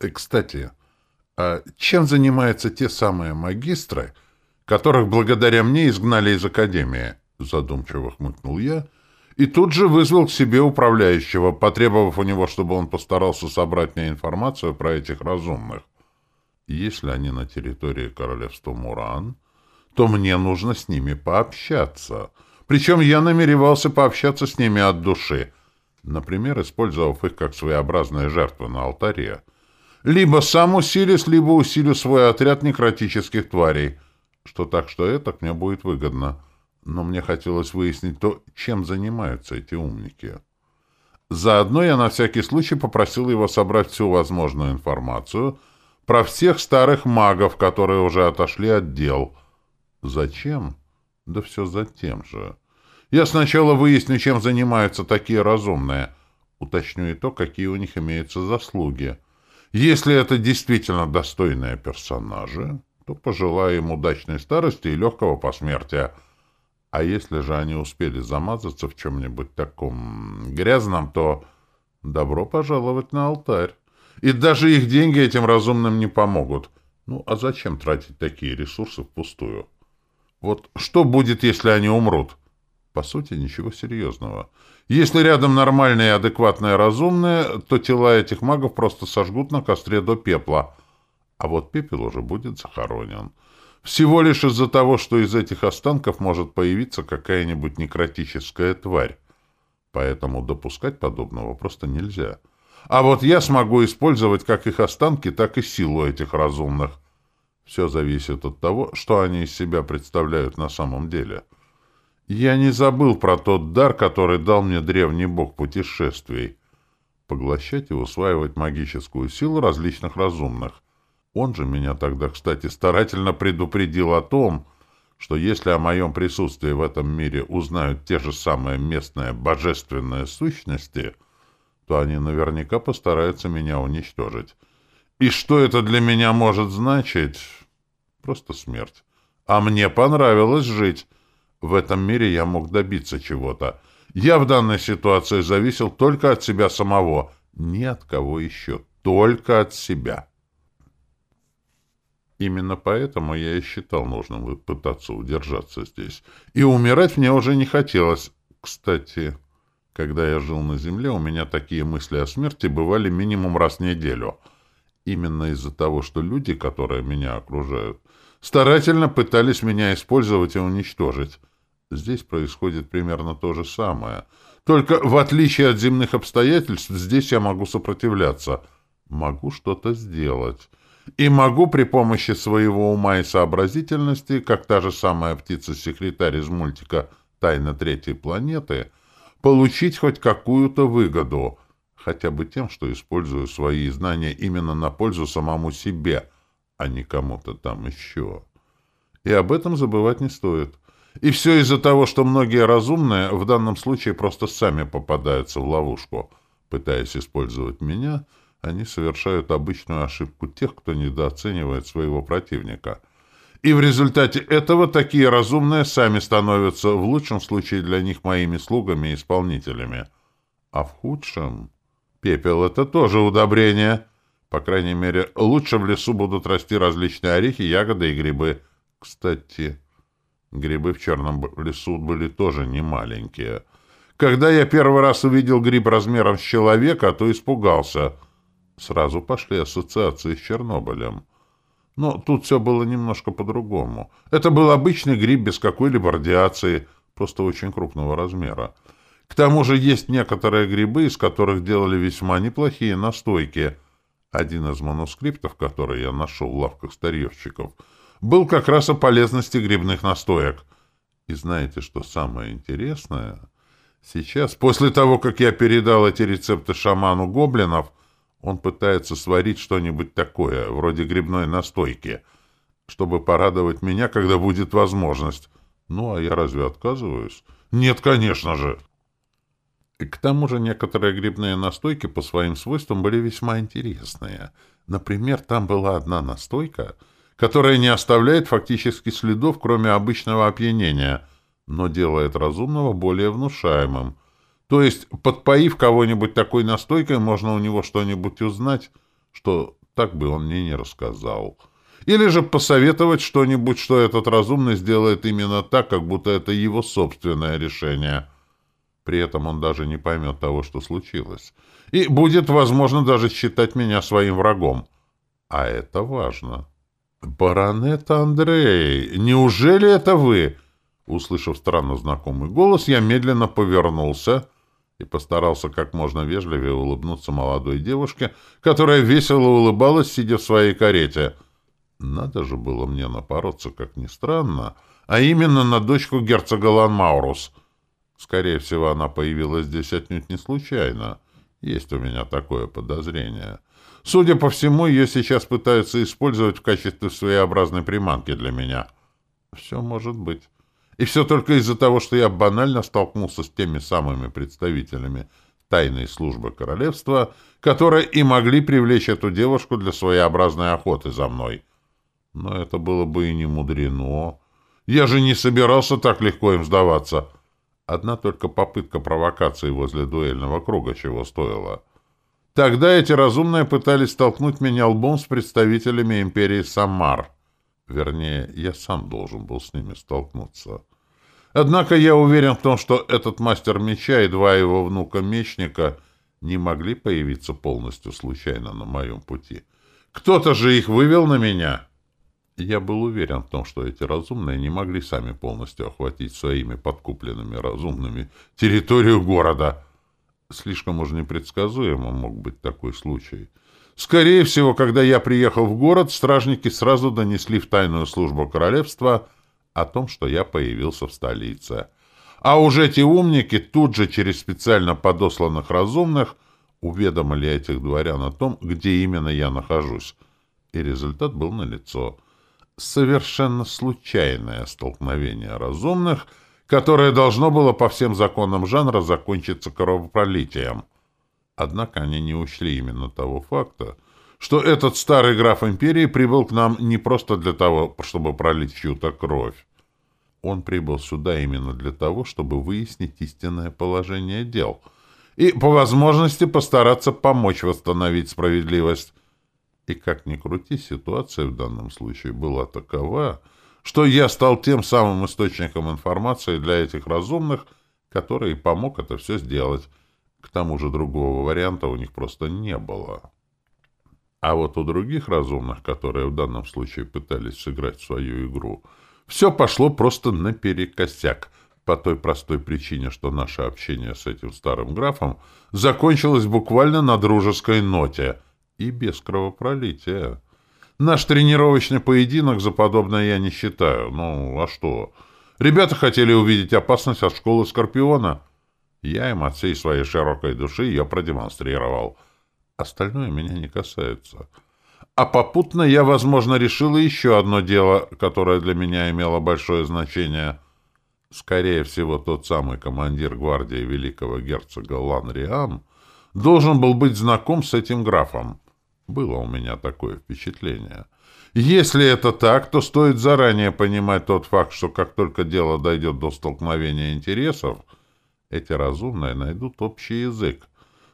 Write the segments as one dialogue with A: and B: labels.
A: Э, Кстати, а чем занимаются те самые магистры, которых благодаря мне изгнали из Академии? Задумчиво хмыкнул я и тут же вызвал к себе управляющего, потребовав у него, чтобы он постарался собрать мне информацию про этих разумных. Если они на территории королевства Муран, то мне нужно с ними пообщаться. Причем я намеревался пообщаться с ними от души, например, использовав их как своеобразные жертвы на алтаре. Либо сам усилюсь, либо усилю свой отряд некротических тварей, что так, что это мне будет выгодно. Но мне хотелось выяснить то, чем занимаются эти умники. Заодно я на всякий случай попросил его собрать всю возможную информацию про всех старых магов, которые уже отошли от дел. Зачем? Да все за тем же. Я сначала выясню, чем занимаются такие разумные. Уточню и то, какие у них имеются заслуги. Если это действительно достойные персонажи, то пожелаю им удачной старости и легкого посмертия. А если же они успели замазаться в чем-нибудь таком грязном, то добро пожаловать на алтарь. И даже их деньги этим разумным не помогут. Ну, а зачем тратить такие ресурсы впустую? Вот что будет, если они умрут? По сути, ничего серьезного. Если рядом нормальные, адекватные, разумные, то тела этих магов просто сожгут на костре до пепла. А вот пепел уже будет захоронен. Всего лишь из-за того, что из этих останков может появиться какая-нибудь некротическая тварь. Поэтому допускать подобного просто нельзя. А вот я смогу использовать как их останки, так и силу этих разумных. Все зависит от того, что они из себя представляют на самом деле. Я не забыл про тот дар, который дал мне древний бог путешествий. Поглощать и усваивать магическую силу различных разумных. Он же меня тогда, кстати, старательно предупредил о том, что если о моем присутствии в этом мире узнают те же самые местные божественные сущности, то они наверняка постараются меня уничтожить. И что это для меня может значить? Просто смерть. А мне понравилось жить. В этом мире я мог добиться чего-то. Я в данной ситуации зависел только от себя самого. Ни от кого еще. Только от себя. Именно поэтому я и считал нужным пытаться удержаться здесь. И умирать мне уже не хотелось. Кстати, когда я жил на земле, у меня такие мысли о смерти бывали минимум раз в неделю. Именно из-за того, что люди, которые меня окружают, старательно пытались меня использовать и уничтожить. Здесь происходит примерно то же самое. Только в отличие от земных обстоятельств, здесь я могу сопротивляться. Могу что-то сделать. И могу при помощи своего ума и сообразительности, как та же самая птица-секретарь из мультика «Тайна третьей планеты», получить хоть какую-то выгоду, хотя бы тем, что использую свои знания именно на пользу самому себе, а не кому-то там еще. И об этом забывать не стоит. И все из-за того, что многие разумные в данном случае просто сами попадаются в ловушку. Пытаясь использовать меня, они совершают обычную ошибку тех, кто недооценивает своего противника. И в результате этого такие разумные сами становятся, в лучшем случае для них, моими слугами и исполнителями. А в худшем... Пепел — это тоже удобрение. По крайней мере, лучше в лесу будут расти различные орехи, ягоды и грибы. Кстати... Грибы в черном лесу были тоже не маленькие. Когда я первый раз увидел гриб размером с человека, то испугался. Сразу пошли ассоциации с Чернобылем. Но тут все было немножко по-другому. Это был обычный гриб без какой-либо радиации, просто очень крупного размера. К тому же есть некоторые грибы, из которых делали весьма неплохие настойки. Один из манускриптов, который я нашел в лавках старьевщиков — был как раз о полезности грибных настоек. И знаете, что самое интересное? Сейчас, после того, как я передал эти рецепты шаману гоблинов, он пытается сварить что-нибудь такое, вроде грибной настойки, чтобы порадовать меня, когда будет возможность. Ну, а я разве отказываюсь? Нет, конечно же. И к тому же некоторые грибные настойки по своим свойствам были весьма интересные. Например, там была одна настойка — которая не оставляет фактически следов, кроме обычного опьянения, но делает разумного более внушаемым. То есть, подпоив кого-нибудь такой настойкой, можно у него что-нибудь узнать, что так бы он мне не рассказал. Или же посоветовать что-нибудь, что этот разумный сделает именно так, как будто это его собственное решение. При этом он даже не поймет того, что случилось. И будет, возможно, даже считать меня своим врагом. А это важно. «Баронет Андрей, неужели это вы?» Услышав странно знакомый голос, я медленно повернулся и постарался как можно вежливее улыбнуться молодой девушке, которая весело улыбалась, сидя в своей карете. Надо же было мне напороться, как ни странно, а именно на дочку герцога Ланмаурус. Скорее всего, она появилась здесь отнюдь не случайно. Есть у меня такое подозрение. Судя по всему, ее сейчас пытаются использовать в качестве своеобразной приманки для меня. Все может быть. И все только из-за того, что я банально столкнулся с теми самыми представителями тайной службы королевства, которые и могли привлечь эту девушку для своеобразной охоты за мной. Но это было бы и не мудрено. Я же не собирался так легко им сдаваться. Одна только попытка провокации возле дуэльного круга чего стоила. Тогда эти разумные пытались столкнуть меня лбом с представителями империи Самар. Вернее, я сам должен был с ними столкнуться. Однако я уверен в том, что этот мастер меча и два его внука-мечника не могли появиться полностью случайно на моем пути. Кто-то же их вывел на меня. Я был уверен в том, что эти разумные не могли сами полностью охватить своими подкупленными разумными территорию города. Слишком уж непредсказуемо мог быть такой случай. Скорее всего, когда я приехал в город, стражники сразу донесли в тайную службу королевства о том, что я появился в столице. А уже эти умники тут же через специально подосланных разумных уведомили этих дворян о том, где именно я нахожусь. И результат был налицо. Совершенно случайное столкновение разумных, которое должно было по всем законам жанра закончиться кровопролитием. Однако они не учли именно того факта, что этот старый граф империи прибыл к нам не просто для того, чтобы пролить чью-то кровь. Он прибыл сюда именно для того, чтобы выяснить истинное положение дел и, по возможности, постараться помочь восстановить справедливость. И как ни крути, ситуация в данном случае была такова, что я стал тем самым источником информации для этих разумных, который помог это все сделать. К тому же другого варианта у них просто не было. А вот у других разумных, которые в данном случае пытались сыграть свою игру, все пошло просто наперекосяк, по той простой причине, что наше общение с этим старым графом закончилось буквально на дружеской ноте и без кровопролития. Наш тренировочный поединок за подобное я не считаю. Ну, а что? Ребята хотели увидеть опасность от школы Скорпиона. Я им от всей своей широкой души ее продемонстрировал. Остальное меня не касается. А попутно я, возможно, решил еще одно дело, которое для меня имело большое значение. Скорее всего, тот самый командир гвардии великого герцога Ланриам должен был быть знаком с этим графом. Было у меня такое впечатление. Если это так, то стоит заранее понимать тот факт, что как только дело дойдет до столкновения интересов, эти разумные найдут общий язык.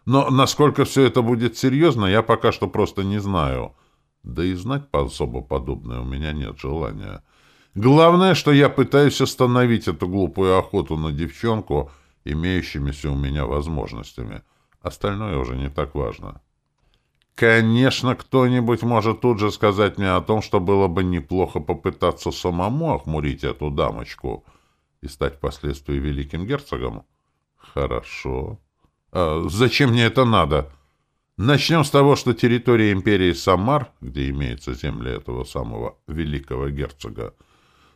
A: Но насколько все это будет серьезно, я пока что просто не знаю — да и знать по особо подобное у меня нет желания. Главное, что я пытаюсь остановить эту глупую охоту на девчонку имеющимися у меня возможностями. Остальное уже не так важно. Конечно, кто-нибудь может тут же сказать мне о том, что было бы неплохо попытаться самому охмурить эту дамочку и стать впоследствии великим герцогом. Хорошо. А зачем мне это надо? — Начнем с того, что территория империи Самар, где имеются земли этого самого великого герцога,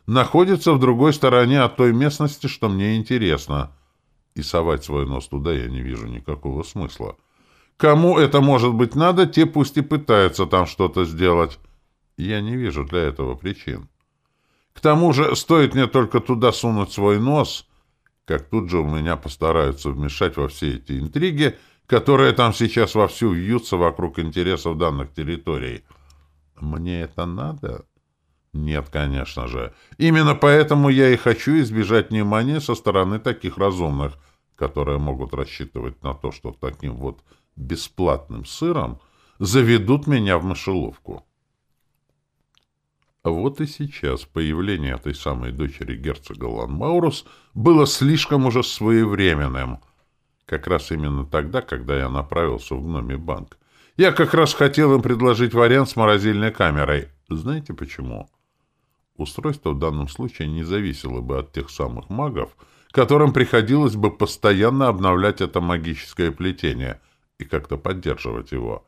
A: находится в другой стороне от той местности, что мне интересно. И совать свой нос туда я не вижу никакого смысла. Кому это может быть надо, те пусть и пытаются там что-то сделать. Я не вижу для этого причин. К тому же, стоит мне только туда сунуть свой нос, как тут же у меня постараются вмешать во все эти интриги — которые там сейчас вовсю вьются вокруг интересов данных территорий. Мне это надо? Нет, конечно же. Именно поэтому я и хочу избежать внимания со стороны таких разумных, которые могут рассчитывать на то, что таким вот бесплатным сыром заведут меня в мышеловку. Вот и сейчас появление этой самой дочери герцога Ланмаурус было слишком уже своевременным. Как раз именно тогда, когда я направился в гноме банк. Я как раз хотел им предложить вариант с морозильной камерой. Знаете почему? Устройство в данном случае не зависело бы от тех самых магов, которым приходилось бы постоянно обновлять это магическое плетение и как-то поддерживать его.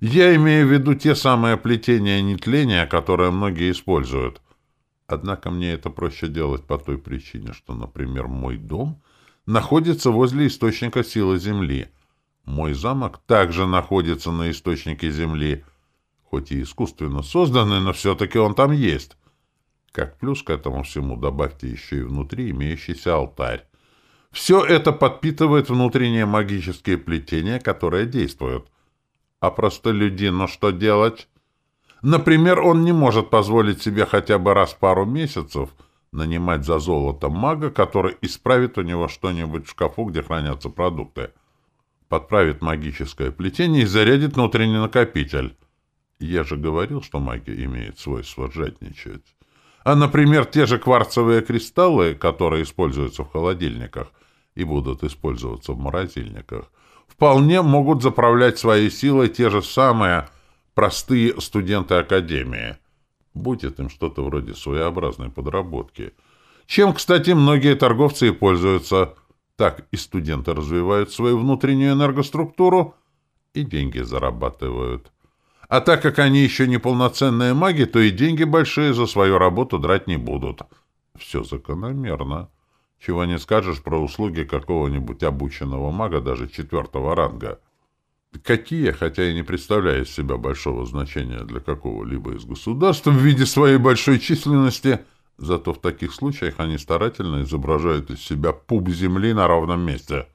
A: Я имею в виду те самые плетения нетления, которые многие используют. Однако мне это проще делать по той причине, что, например, мой дом находится возле источника силы Земли. Мой замок также находится на источнике Земли, хоть и искусственно созданный, но все-таки он там есть. Как плюс к этому всему добавьте еще и внутри имеющийся алтарь. Все это подпитывает внутренние магические плетения, которые действуют. А простолюдину что делать? Например, он не может позволить себе хотя бы раз в пару месяцев нанимать за золото мага, который исправит у него что-нибудь в шкафу, где хранятся продукты. Подправит магическое плетение и зарядит внутренний накопитель. Я же говорил, что магия имеет свойство жадничать. А, например, те же кварцевые кристаллы, которые используются в холодильниках и будут использоваться в морозильниках, вполне могут заправлять своей силой те же самые простые студенты Академии. Будет им что-то вроде своеобразной подработки. Чем, кстати, многие торговцы и пользуются. Так и студенты развивают свою внутреннюю энергоструктуру и деньги зарабатывают. А так как они еще не полноценные маги, то и деньги большие за свою работу драть не будут. Все закономерно. Чего не скажешь про услуги какого-нибудь обученного мага даже четвертого ранга. Какие, хотя и не представляя себя большого значения для какого-либо из государств в виде своей большой численности, зато в таких случаях они старательно изображают из себя пуп земли на ровном месте,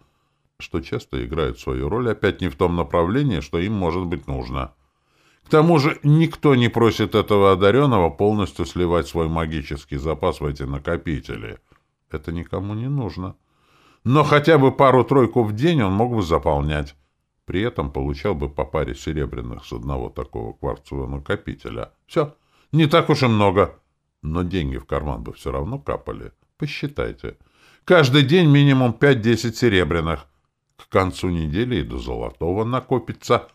A: что часто играет свою роль опять не в том направлении, что им может быть нужно. К тому же никто не просит этого одаренного полностью сливать свой магический запас в эти накопители. Это никому не нужно. Но хотя бы пару-тройку в день он мог бы заполнять. При этом получал бы по паре серебряных с одного такого кварцевого накопителя. Все. Не так уж и много. Но деньги в карман бы все равно капали. Посчитайте. Каждый день минимум 5-10 серебряных. К концу недели и до золотого накопится.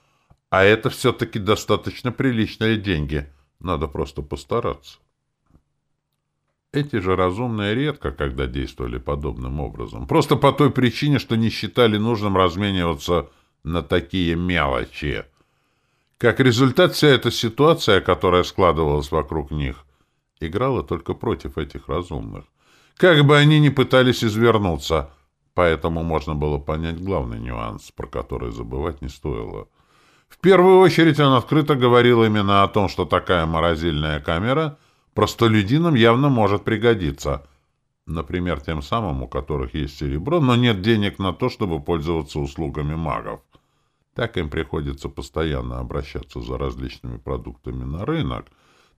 A: А это все-таки достаточно приличные деньги. Надо просто постараться. Эти же разумные редко когда действовали подобным образом. Просто по той причине, что не считали нужным размениваться на такие мелочи. Как результат, вся эта ситуация, которая складывалась вокруг них, играла только против этих разумных. Как бы они ни пытались извернуться, поэтому можно было понять главный нюанс, про который забывать не стоило — в первую очередь он открыто говорил именно о том, что такая морозильная камера простолюдинам явно может пригодиться. Например, тем самым, у которых есть серебро, но нет денег на то, чтобы пользоваться услугами магов. Так им приходится постоянно обращаться за различными продуктами на рынок,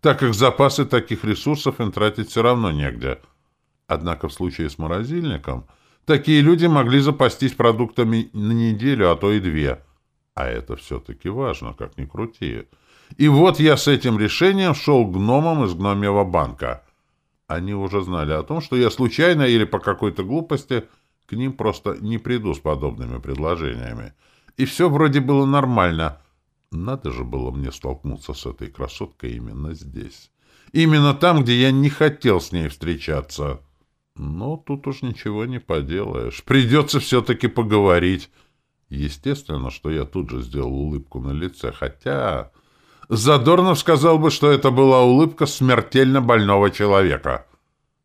A: так как запасы таких ресурсов им тратить все равно негде. Однако в случае с морозильником такие люди могли запастись продуктами на неделю, а то и две – а это все-таки важно, как ни крути. И вот я с этим решением шел гномам из гномьего банка. Они уже знали о том, что я случайно или по какой-то глупости к ним просто не приду с подобными предложениями. И все вроде было нормально. Надо же было мне столкнуться с этой красоткой именно здесь. Именно там, где я не хотел с ней встречаться. Но тут уж ничего не поделаешь. Придется все-таки поговорить. Естественно, что я тут же сделал улыбку на лице, хотя... Задорнов сказал бы, что это была улыбка смертельно больного человека.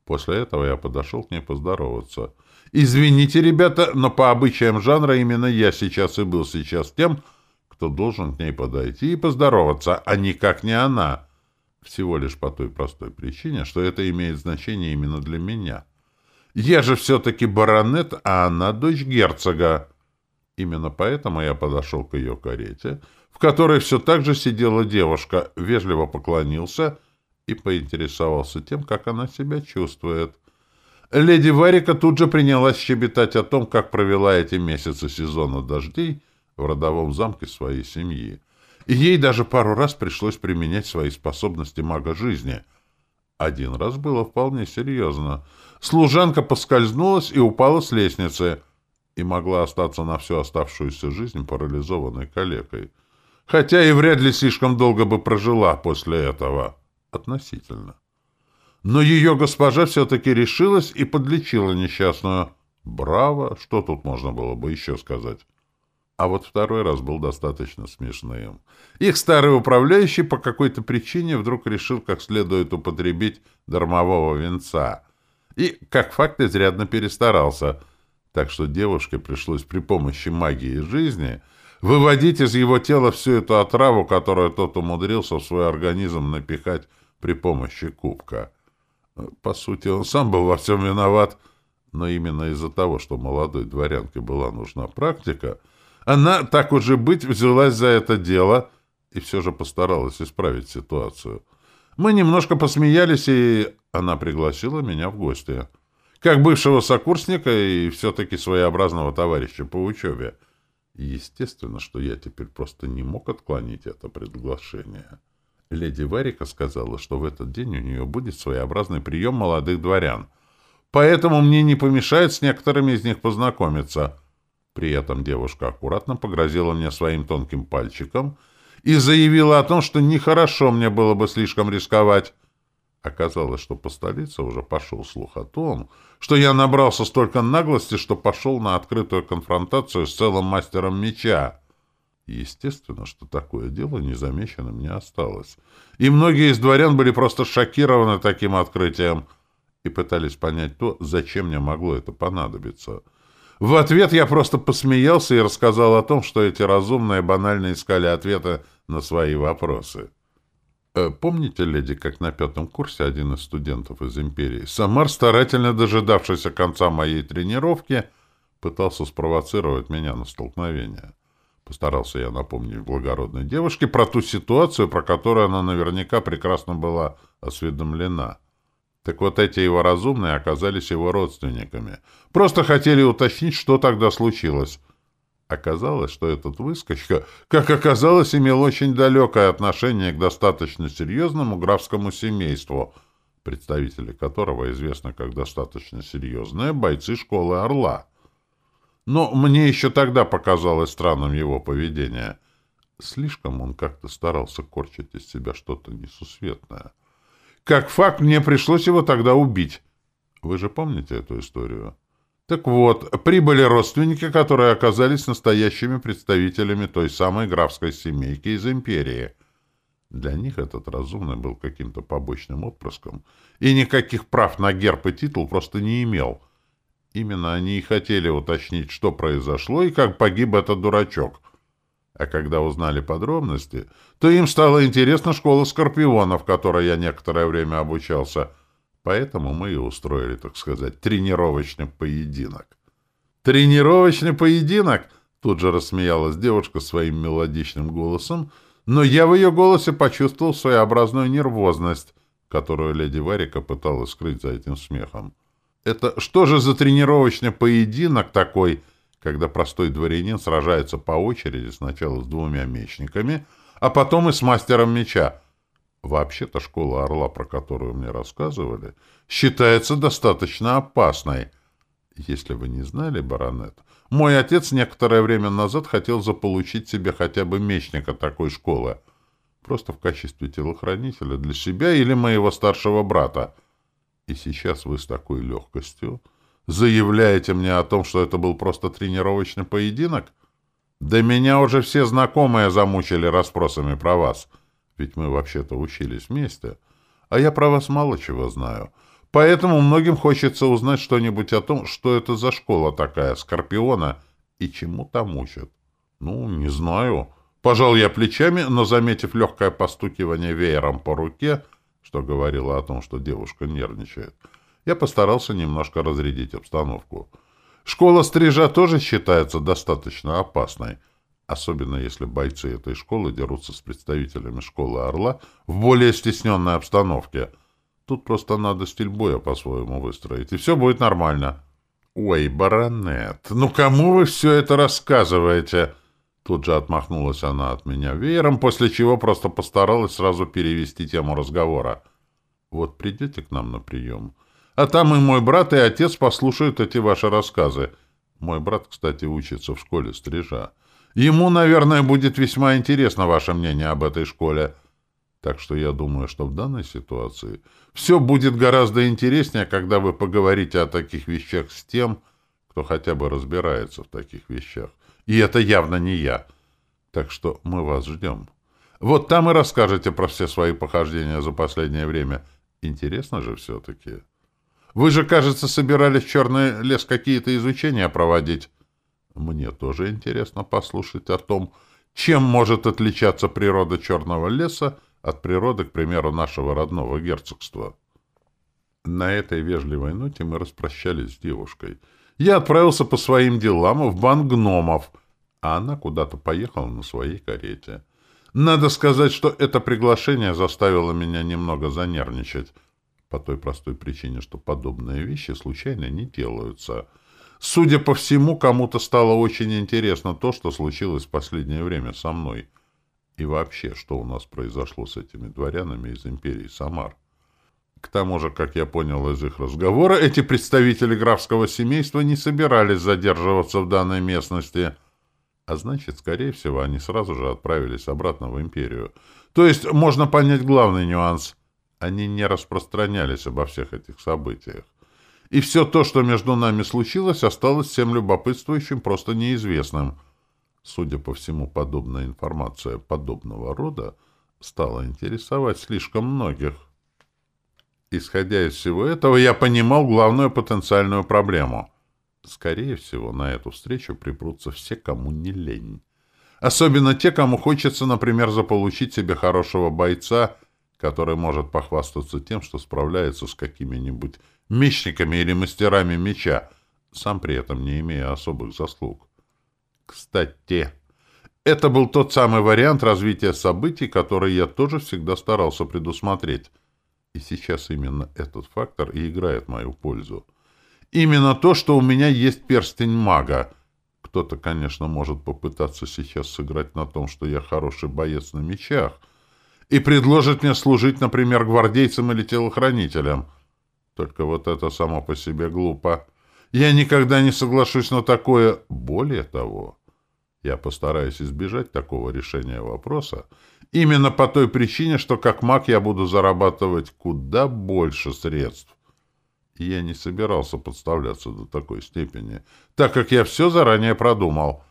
A: После этого я подошел к ней поздороваться. «Извините, ребята, но по обычаям жанра именно я сейчас и был сейчас тем, кто должен к ней подойти и поздороваться, а никак не она. Всего лишь по той простой причине, что это имеет значение именно для меня. Я же все-таки баронет, а она дочь герцога». Именно поэтому я подошел к ее карете, в которой все так же сидела девушка, вежливо поклонился и поинтересовался тем, как она себя чувствует. Леди Варика тут же принялась щебетать о том, как провела эти месяцы сезона дождей в родовом замке своей семьи. и ей даже пару раз пришлось применять свои способности мага жизни. Один раз было вполне серьезно. Служанка поскользнулась и упала с лестницы, и могла остаться на всю оставшуюся жизнь парализованной калекой. Хотя и вряд ли слишком долго бы прожила после этого. Относительно. Но ее госпожа все-таки решилась и подлечила несчастную. Браво! Что тут можно было бы еще сказать? А вот второй раз был достаточно смешным. Их старый управляющий по какой-то причине вдруг решил как следует употребить дармового венца. И, как факт, изрядно перестарался. Так что девушке пришлось при помощи магии жизни выводить из его тела всю эту отраву, которую тот умудрился в свой организм напихать при помощи кубка. По сути, он сам был во всем виноват, но именно из-за того, что молодой дворянке была нужна практика, она, так уже быть, взялась за это дело и все же постаралась исправить ситуацию. Мы немножко посмеялись, и она пригласила меня в гости. Как бывшего сокурсника и все-таки своеобразного товарища по учебе. Естественно, что я теперь просто не мог отклонить это приглашение. Леди Варика сказала, что в этот день у нее будет своеобразный прием молодых дворян. Поэтому мне не помешает с некоторыми из них познакомиться — при этом девушка аккуратно погрозила мне своим тонким пальчиком и заявила о том, что нехорошо мне было бы слишком рисковать. Оказалось, что по столице уже пошел слух о том, что я набрался столько наглости, что пошел на открытую конфронтацию с целым мастером меча. Естественно, что такое дело незамеченным не осталось. И многие из дворян были просто шокированы таким открытием и пытались понять то, зачем мне могло это понадобиться — в ответ я просто посмеялся и рассказал о том, что эти разумные банально искали ответа на свои вопросы. Э, помните, леди, как на пятом курсе один из студентов из империи, Самар, старательно дожидавшийся конца моей тренировки, пытался спровоцировать меня на столкновение? Постарался я напомнить благородной девушке про ту ситуацию, про которую она наверняка прекрасно была осведомлена. Так вот эти его разумные оказались его родственниками. Просто хотели уточнить, что тогда случилось. Оказалось, что этот выскочка, как оказалось, имел очень далекое отношение к достаточно серьезному графскому семейству, представители которого известны как достаточно серьезные бойцы школы Орла. Но мне еще тогда показалось странным его поведение. Слишком он как-то старался корчить из себя что-то несусветное. Как факт, мне пришлось его тогда убить. Вы же помните эту историю? Так вот, прибыли родственники, которые оказались настоящими представителями той самой графской семейки из империи. Для них этот разумный был каким-то побочным отпрыском, и никаких прав на герб и титул просто не имел. Именно они и хотели уточнить, что произошло и как погиб этот дурачок. А когда узнали подробности, то им стало интересна школа скорпионов, в которой я некоторое время обучался. Поэтому мы и устроили, так сказать, тренировочный поединок. «Тренировочный поединок?» Тут же рассмеялась девушка своим мелодичным голосом, но я в ее голосе почувствовал своеобразную нервозность, которую леди Варика пыталась скрыть за этим смехом. «Это что же за тренировочный поединок такой?» когда простой дворянин сражается по очереди сначала с двумя мечниками, а потом и с мастером меча. Вообще-то школа Орла, про которую мне рассказывали, считается достаточно опасной. Если вы не знали, баронет, мой отец некоторое время назад хотел заполучить себе хотя бы мечника такой школы, просто в качестве телохранителя для себя или моего старшего брата. И сейчас вы с такой легкостью Заявляете мне о том, что это был просто тренировочный поединок? Да меня уже все знакомые замучили расспросами про вас. Ведь мы вообще-то учились вместе. А я про вас мало чего знаю. Поэтому многим хочется узнать что-нибудь о том, что это за школа такая, Скорпиона, и чему там учат. Ну, не знаю. Пожал я плечами, но, заметив легкое постукивание веером по руке, что говорило о том, что девушка нервничает, — я постарался немножко разрядить обстановку. Школа стрижа тоже считается достаточно опасной, особенно если бойцы этой школы дерутся с представителями школы Орла в более стесненной обстановке. Тут просто надо стиль боя по-своему выстроить, и все будет нормально. «Ой, баронет, ну кому вы все это рассказываете?» Тут же отмахнулась она от меня веером, после чего просто постаралась сразу перевести тему разговора. «Вот придете к нам на прием, а там и мой брат, и отец послушают эти ваши рассказы. Мой брат, кстати, учится в школе стрижа. Ему, наверное, будет весьма интересно ваше мнение об этой школе. Так что я думаю, что в данной ситуации все будет гораздо интереснее, когда вы поговорите о таких вещах с тем, кто хотя бы разбирается в таких вещах. И это явно не я. Так что мы вас ждем. Вот там и расскажете про все свои похождения за последнее время. Интересно же все-таки. Вы же, кажется, собирались в Черный лес какие-то изучения проводить. Мне тоже интересно послушать о том, чем может отличаться природа Черного леса от природы, к примеру, нашего родного герцогства. На этой вежливой ноте мы распрощались с девушкой — я отправился по своим делам в банк гномов, а она куда-то поехала на своей карете. Надо сказать, что это приглашение заставило меня немного занервничать, по той простой причине, что подобные вещи случайно не делаются. Судя по всему, кому-то стало очень интересно то, что случилось в последнее время со мной. И вообще, что у нас произошло с этими дворянами из империи Самар. К тому же, как я понял из их разговора, эти представители графского семейства не собирались задерживаться в данной местности. А значит, скорее всего, они сразу же отправились обратно в империю. То есть, можно понять главный нюанс. Они не распространялись обо всех этих событиях. И все то, что между нами случилось, осталось всем любопытствующим просто неизвестным. Судя по всему, подобная информация подобного рода стала интересовать слишком многих. Исходя из всего этого, я понимал главную потенциальную проблему. Скорее всего, на эту встречу припрутся все, кому не лень. Особенно те, кому хочется, например, заполучить себе хорошего бойца, который может похвастаться тем, что справляется с какими-нибудь мечниками или мастерами меча, сам при этом не имея особых заслуг. Кстати, это был тот самый вариант развития событий, который я тоже всегда старался предусмотреть — и сейчас именно этот фактор и играет мою пользу. Именно то, что у меня есть перстень мага. Кто-то, конечно, может попытаться сейчас сыграть на том, что я хороший боец на мечах, и предложит мне служить, например, гвардейцем или телохранителем. Только вот это само по себе глупо. Я никогда не соглашусь на такое. Более того, я постараюсь избежать такого решения вопроса, Именно по той причине, что как маг я буду зарабатывать куда больше средств. И я не собирался подставляться до такой степени, так как я все заранее продумал.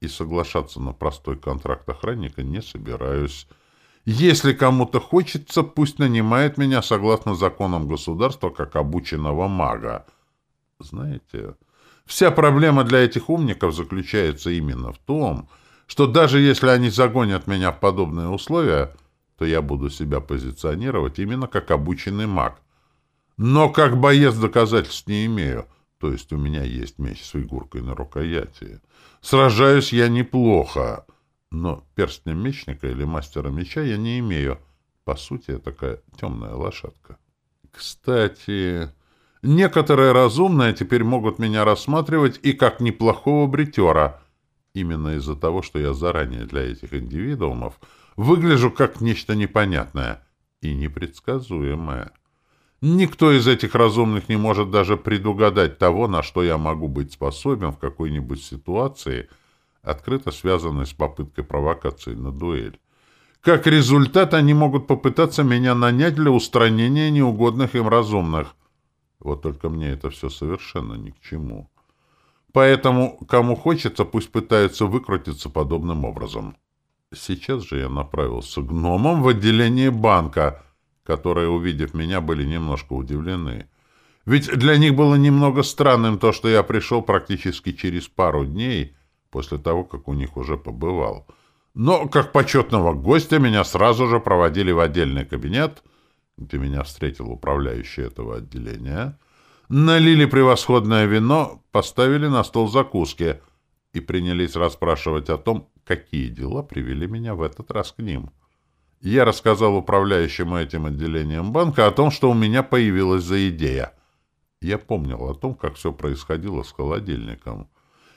A: И соглашаться на простой контракт охранника не собираюсь. Если кому-то хочется, пусть нанимает меня согласно законам государства как обученного мага. Знаете, вся проблема для этих умников заключается именно в том, что даже если они загонят меня в подобные условия, то я буду себя позиционировать именно как обученный маг. Но как боец доказательств не имею, то есть у меня есть меч с фигуркой на рукояти. Сражаюсь я неплохо, но перстня мечника или мастера меча я не имею. По сути, я такая темная лошадка. Кстати, некоторые разумные теперь могут меня рассматривать и как неплохого бритера — Именно из-за того, что я заранее для этих индивидуумов выгляжу как нечто непонятное и непредсказуемое. Никто из этих разумных не может даже предугадать того, на что я могу быть способен в какой-нибудь ситуации, открыто связанной с попыткой провокации на дуэль. Как результат, они могут попытаться меня нанять для устранения неугодных им разумных. Вот только мне это все совершенно ни к чему. Поэтому, кому хочется, пусть пытаются выкрутиться подобным образом. Сейчас же я направился к гномам в отделение банка, которые, увидев меня, были немножко удивлены. Ведь для них было немного странным то, что я пришел практически через пару дней после того, как у них уже побывал. Но, как почетного гостя, меня сразу же проводили в отдельный кабинет, где меня встретил управляющий этого отделения — налили превосходное вино, поставили на стол закуски и принялись расспрашивать о том, какие дела привели меня в этот раз к ним. Я рассказал управляющему этим отделением банка о том, что у меня появилась за идея. Я помнил о том, как все происходило с холодильником.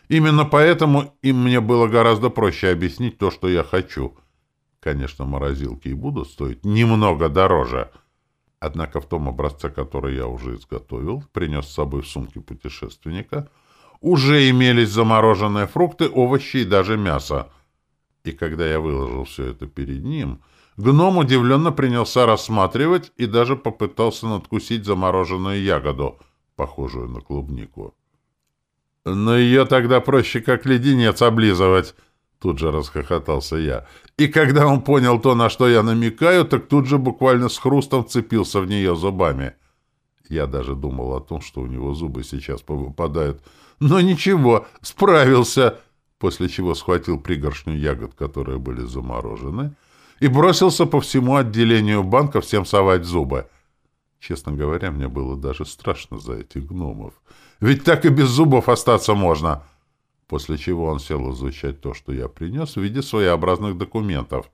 A: Именно поэтому им мне было гораздо проще объяснить то, что я хочу. Конечно, морозилки и будут стоить немного дороже. Однако в том образце, который я уже изготовил, принес с собой в сумке путешественника, уже имелись замороженные фрукты, овощи и даже мясо. И когда я выложил все это перед ним, гном удивленно принялся рассматривать и даже попытался надкусить замороженную ягоду, похожую на клубнику. Но ее тогда проще как леденец облизывать. Тут же расхохотался я. И когда он понял то, на что я намекаю, так тут же буквально с хрустом вцепился в нее зубами. Я даже думал о том, что у него зубы сейчас повыпадают. Но ничего, справился, после чего схватил пригоршню ягод, которые были заморожены, и бросился по всему отделению банка всем совать зубы. Честно говоря, мне было даже страшно за этих гномов. Ведь так и без зубов остаться можно. После чего он сел изучать то, что я принес, в виде своеобразных документов.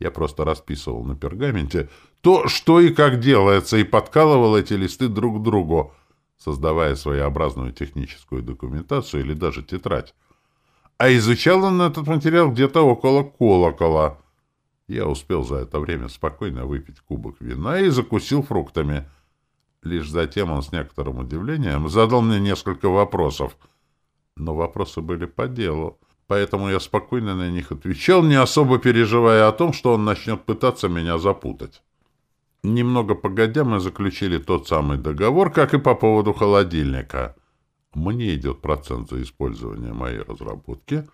A: Я просто расписывал на пергаменте то, что и как делается, и подкалывал эти листы друг к другу, создавая своеобразную техническую документацию или даже тетрадь. А изучал он этот материал где-то около колокола. Я успел за это время спокойно выпить кубок вина и закусил фруктами — Лишь затем он с некоторым удивлением задал мне несколько вопросов. Но вопросы были по делу, поэтому я спокойно на них отвечал, не особо переживая о том, что он начнет пытаться меня запутать. Немного погодя мы заключили тот самый договор, как и по поводу холодильника. Мне идет процент за использование моей разработки.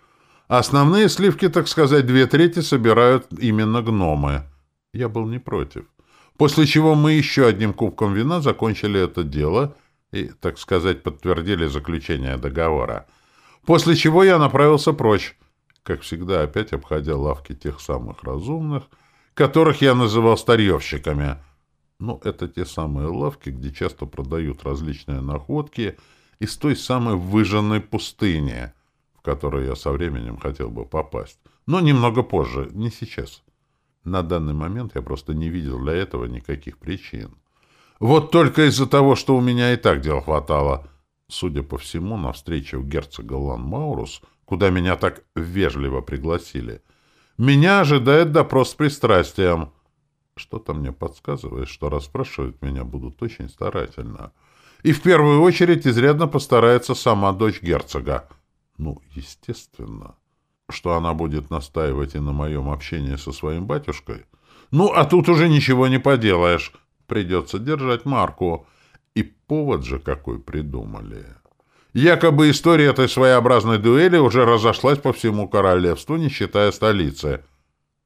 A: Основные сливки, так сказать, две трети собирают именно гномы. Я был не против. После чего мы еще одним кубком вина закончили это дело и, так сказать, подтвердили заключение договора. После чего я направился прочь, как всегда опять обходя лавки тех самых разумных, которых я называл старьевщиками. Ну, это те самые лавки, где часто продают различные находки из той самой выжженной пустыни, которую я со временем хотел бы попасть. Но немного позже, не сейчас. На данный момент я просто не видел для этого никаких причин. Вот только из-за того, что у меня и так дел хватало. Судя по всему, на встречу у герцога Лан-Маурус, куда меня так вежливо пригласили, меня ожидает допрос с пристрастием. Что-то мне подсказывает, что расспрашивать меня будут очень старательно. И в первую очередь изрядно постарается сама дочь герцога. Ну, естественно что она будет настаивать и на моем общении со своим батюшкой. Ну, а тут уже ничего не поделаешь. Придется держать марку. И повод же какой придумали. Якобы история этой своеобразной дуэли уже разошлась по всему королевству, не считая столицы.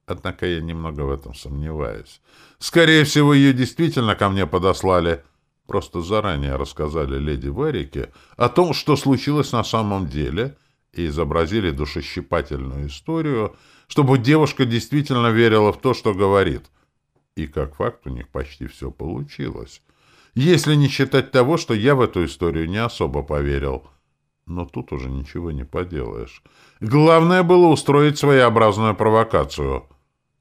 A: Однако я немного в этом сомневаюсь. Скорее всего, ее действительно ко мне подослали. Просто заранее рассказали леди Верике о том, что случилось на самом деле — и изобразили душещипательную историю, чтобы девушка действительно верила в то, что говорит. И как факт у них почти все получилось. Если не считать того, что я в эту историю не особо поверил. Но тут уже ничего не поделаешь. Главное было устроить своеобразную провокацию.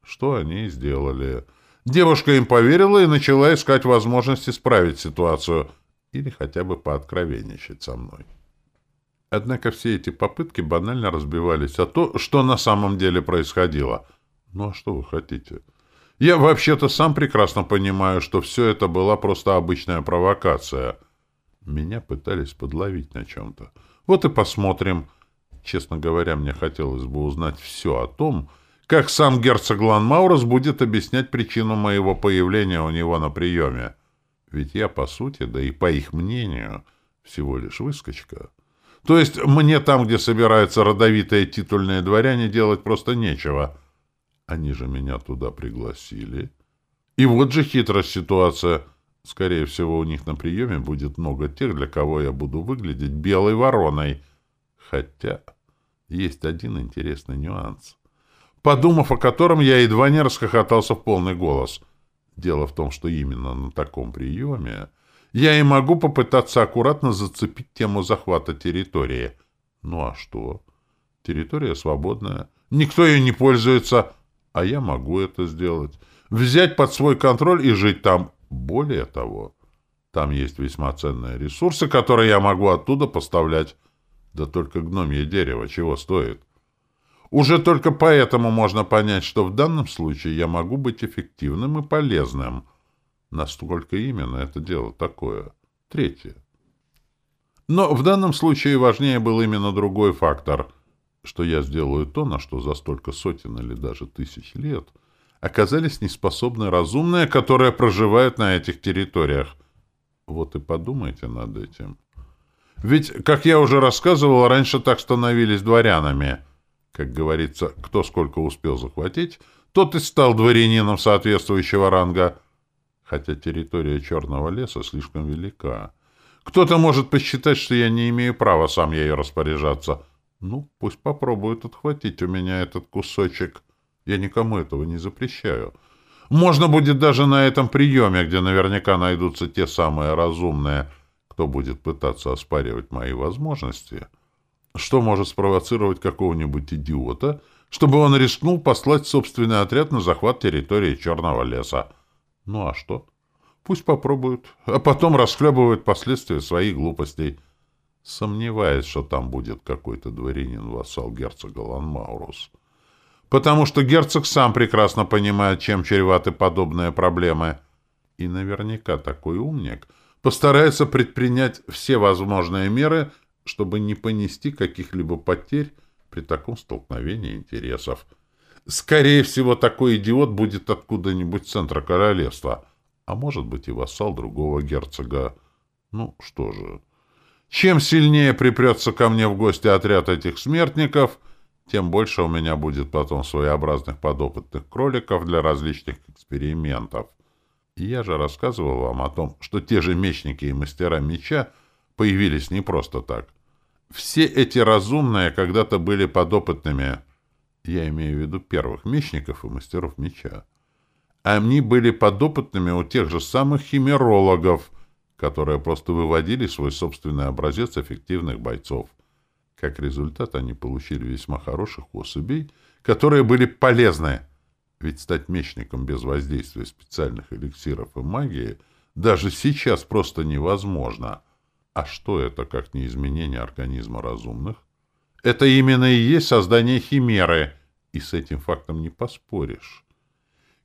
A: Что они и сделали. Девушка им поверила и начала искать возможность исправить ситуацию. Или хотя бы пооткровенничать со мной. Однако все эти попытки банально разбивались о то, что на самом деле происходило. Ну а что вы хотите? Я вообще-то сам прекрасно понимаю, что все это была просто обычная провокация. Меня пытались подловить на чем-то. Вот и посмотрим. Честно говоря, мне хотелось бы узнать все о том, как сам герцог Ланмаурос будет объяснять причину моего появления у него на приеме. Ведь я, по сути, да и по их мнению, всего лишь выскочка. То есть мне там, где собираются родовитые титульные дворяне, делать просто нечего. Они же меня туда пригласили. И вот же хитрая ситуация. Скорее всего, у них на приеме будет много тех, для кого я буду выглядеть белой вороной. Хотя есть один интересный нюанс, подумав о котором, я едва не расхохотался в полный голос. Дело в том, что именно на таком приеме я и могу попытаться аккуратно зацепить тему захвата территории. Ну а что? Территория свободная. Никто ее не пользуется, а я могу это сделать. Взять под свой контроль и жить там. Более того, там есть весьма ценные ресурсы, которые я могу оттуда поставлять. Да только гномье дерево чего стоит? Уже только поэтому можно понять, что в данном случае я могу быть эффективным и полезным. Настолько именно это дело такое. Третье. Но в данном случае важнее был именно другой фактор, что я сделаю то, на что за столько сотен или даже тысяч лет оказались неспособны разумные, которые проживают на этих территориях. Вот и подумайте над этим. Ведь, как я уже рассказывал, раньше так становились дворянами. Как говорится, кто сколько успел захватить, тот и стал дворянином соответствующего ранга. Хотя территория Черного леса слишком велика. Кто-то может посчитать, что я не имею права сам ею распоряжаться. Ну, пусть попробуют отхватить у меня этот кусочек. Я никому этого не запрещаю. Можно будет даже на этом приеме, где наверняка найдутся те самые разумные, кто будет пытаться оспаривать мои возможности, что может спровоцировать какого-нибудь идиота, чтобы он рискнул послать собственный отряд на захват территории Черного леса. Ну а что? Пусть попробуют, а потом расхлебывают последствия своих глупостей. Сомневаюсь, что там будет какой-то дворянин-вассал герцога Ланмаурус. Потому что герцог сам прекрасно понимает, чем чреваты подобные проблемы. И наверняка такой умник — постарается предпринять все возможные меры, чтобы не понести каких-либо потерь при таком столкновении интересов. Скорее всего, такой идиот будет откуда-нибудь центра королевства, а может быть и вассал другого герцога. Ну, что же... Чем сильнее припрется ко мне в гости отряд этих смертников, тем больше у меня будет потом своеобразных подопытных кроликов для различных экспериментов. Я же рассказывал вам о том, что те же мечники и мастера меча появились не просто так. Все эти разумные когда-то были подопытными, я имею в виду первых мечников и мастеров меча. Они были подопытными у тех же самых химерологов, которые просто выводили свой собственный образец эффективных бойцов. Как результат, они получили весьма хороших особей, которые были полезны — ведь стать мечником без воздействия специальных эликсиров и магии даже сейчас просто невозможно. А что это, как не изменение организма разумных? Это именно и есть создание химеры, и с этим фактом не поспоришь.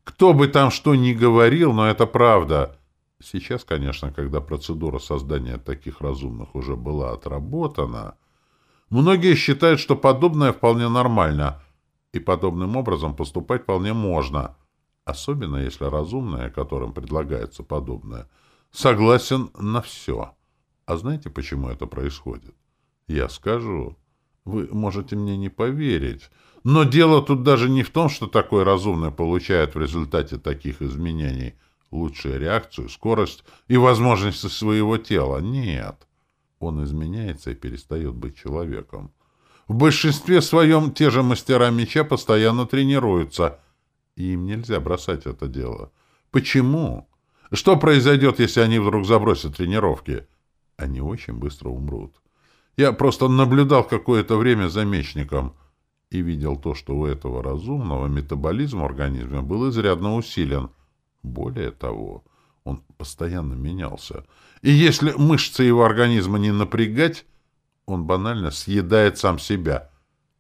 A: Кто бы там что ни говорил, но это правда. Сейчас, конечно, когда процедура создания таких разумных уже была отработана, многие считают, что подобное вполне нормально — и подобным образом поступать вполне можно, особенно если разумное, которым предлагается подобное, согласен на все. А знаете, почему это происходит? Я скажу. Вы можете мне не поверить. Но дело тут даже не в том, что такой разумный получает в результате таких изменений лучшую реакцию, скорость и возможности своего тела. Нет. Он изменяется и перестает быть человеком. В большинстве своем те же мастера меча постоянно тренируются. И им нельзя бросать это дело. Почему? Что произойдет, если они вдруг забросят тренировки? Они очень быстро умрут. Я просто наблюдал какое-то время за мечником и видел то, что у этого разумного метаболизм в организме был изрядно усилен. Более того, он постоянно менялся. И если мышцы его организма не напрягать, он банально съедает сам себя.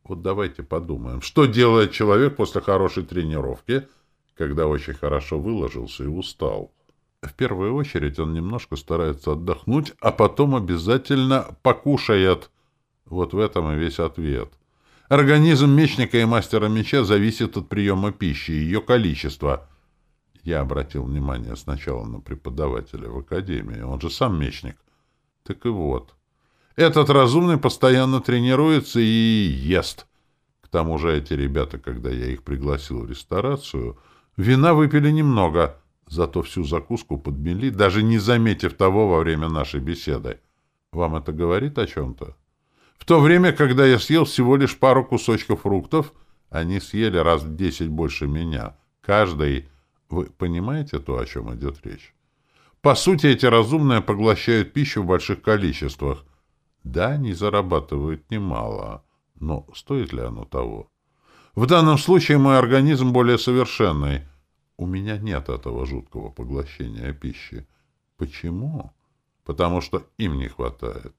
A: Вот давайте подумаем, что делает человек после хорошей тренировки, когда очень хорошо выложился и устал? В первую очередь он немножко старается отдохнуть, а потом обязательно покушает. Вот в этом и весь ответ. Организм мечника и мастера меча зависит от приема пищи и ее количества. Я обратил внимание сначала на преподавателя в академии, он же сам мечник. Так и вот, этот разумный постоянно тренируется и ест. К тому же эти ребята, когда я их пригласил в ресторацию, вина выпили немного, зато всю закуску подмели, даже не заметив того во время нашей беседы. Вам это говорит о чем-то? В то время, когда я съел всего лишь пару кусочков фруктов, они съели раз в десять больше меня. Каждый... Вы понимаете то, о чем идет речь? По сути, эти разумные поглощают пищу в больших количествах, да, они зарабатывают немало, но стоит ли оно того? В данном случае мой организм более совершенный. У меня нет этого жуткого поглощения пищи. Почему? Потому что им не хватает.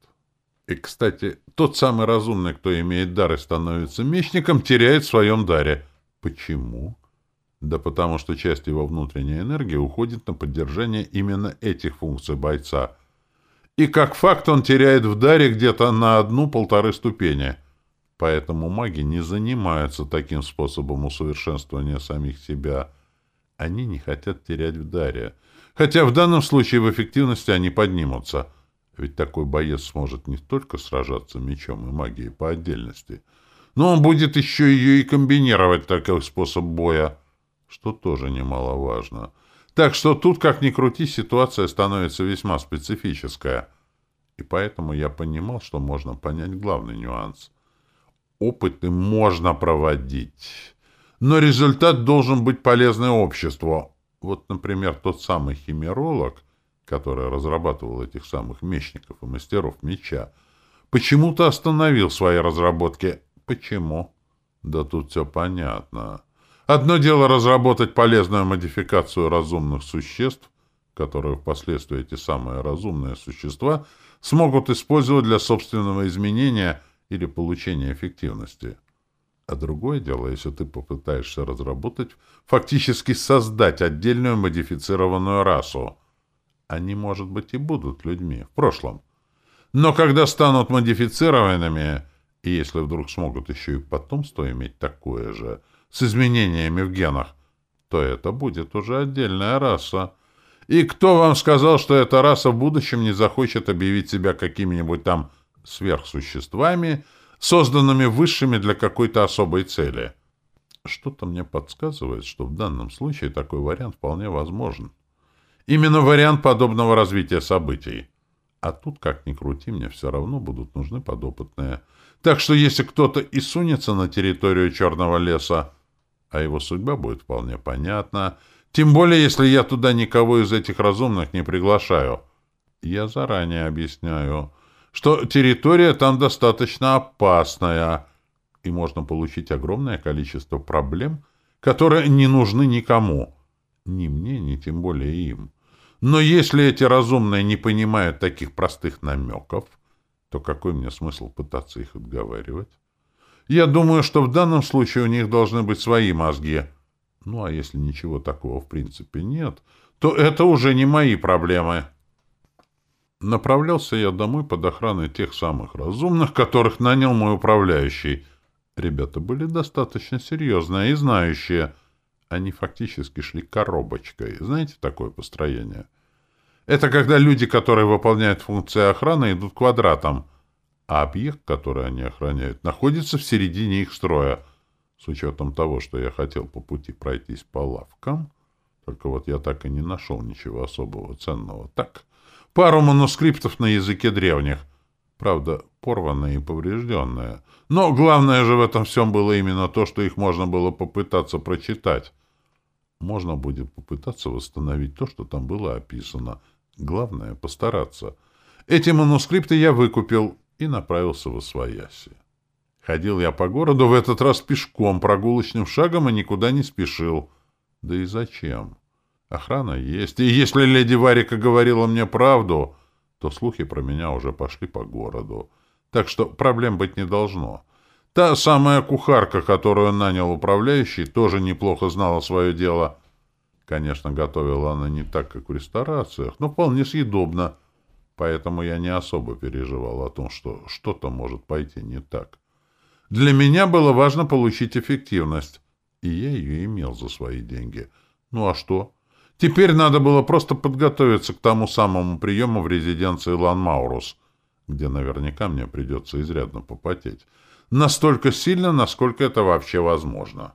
A: И, кстати, тот самый разумный, кто имеет дар и становится мечником, теряет в своем даре. Почему? Да потому что часть его внутренней энергии уходит на поддержание именно этих функций бойца. И как факт он теряет в даре где-то на одну-полторы ступени. Поэтому маги не занимаются таким способом усовершенствования самих себя. Они не хотят терять в даре. Хотя в данном случае в эффективности они поднимутся — ведь такой боец сможет не только сражаться мечом и магией по отдельности, но он будет еще ее и комбинировать такой способ боя, что тоже немаловажно. Так что тут, как ни крути, ситуация становится весьма специфическая. И поэтому я понимал, что можно понять главный нюанс. Опыты можно проводить, но результат должен быть полезный обществу. Вот, например, тот самый химеролог — который разрабатывал этих самых мечников и мастеров меча, почему-то остановил свои разработки. Почему? Да тут все понятно. Одно дело разработать полезную модификацию разумных существ, которые впоследствии эти самые разумные существа смогут использовать для собственного изменения или получения эффективности. А другое дело, если ты попытаешься разработать, фактически создать отдельную модифицированную расу — они, может быть, и будут людьми в прошлом. Но когда станут модифицированными, и если вдруг смогут еще и потомство иметь такое же, с изменениями в генах, то это будет уже отдельная раса. И кто вам сказал, что эта раса в будущем не захочет объявить себя какими-нибудь там сверхсуществами, созданными высшими для какой-то особой цели? Что-то мне подсказывает, что в данном случае такой вариант вполне возможен. Именно вариант подобного развития событий. А тут, как ни крути, мне все равно будут нужны подопытные. Так что если кто-то и сунется на территорию Черного леса, а его судьба будет вполне понятна, тем более, если я туда никого из этих разумных не приглашаю. Я заранее объясняю, что территория там достаточно опасная, и можно получить огромное количество проблем, которые не нужны никому. Ни мне, ни тем более им. Но если эти разумные не понимают таких простых намеков, то какой мне смысл пытаться их отговаривать? Я думаю, что в данном случае у них должны быть свои мозги. Ну, а если ничего такого в принципе нет, то это уже не мои проблемы. Направлялся я домой под охраной тех самых разумных, которых нанял мой управляющий. Ребята были достаточно серьезные и знающие — они фактически шли коробочкой. Знаете такое построение? Это когда люди, которые выполняют функции охраны, идут квадратом, а объект, который они охраняют, находится в середине их строя. С учетом того, что я хотел по пути пройтись по лавкам, только вот я так и не нашел ничего особого ценного. Так, пару манускриптов на языке древних. Правда, порванные и поврежденные. Но главное же в этом всем было именно то, что их можно было попытаться прочитать. Можно будет попытаться восстановить то, что там было описано. Главное — постараться. Эти манускрипты я выкупил и направился в Освояси. Ходил я по городу в этот раз пешком, прогулочным шагом и никуда не спешил. Да и зачем? Охрана есть. И если леди Варика говорила мне правду, то слухи про меня уже пошли по городу. Так что проблем быть не должно. Та самая кухарка, которую нанял управляющий, тоже неплохо знала свое дело. Конечно, готовила она не так, как в ресторациях, но вполне съедобно. Поэтому я не особо переживал о том, что что-то может пойти не так. Для меня было важно получить эффективность, и я ее имел за свои деньги. Ну а что? Теперь надо было просто подготовиться к тому самому приему в резиденции Ланмаурус, где наверняка мне придется изрядно попотеть. Настолько сильно, насколько это вообще возможно.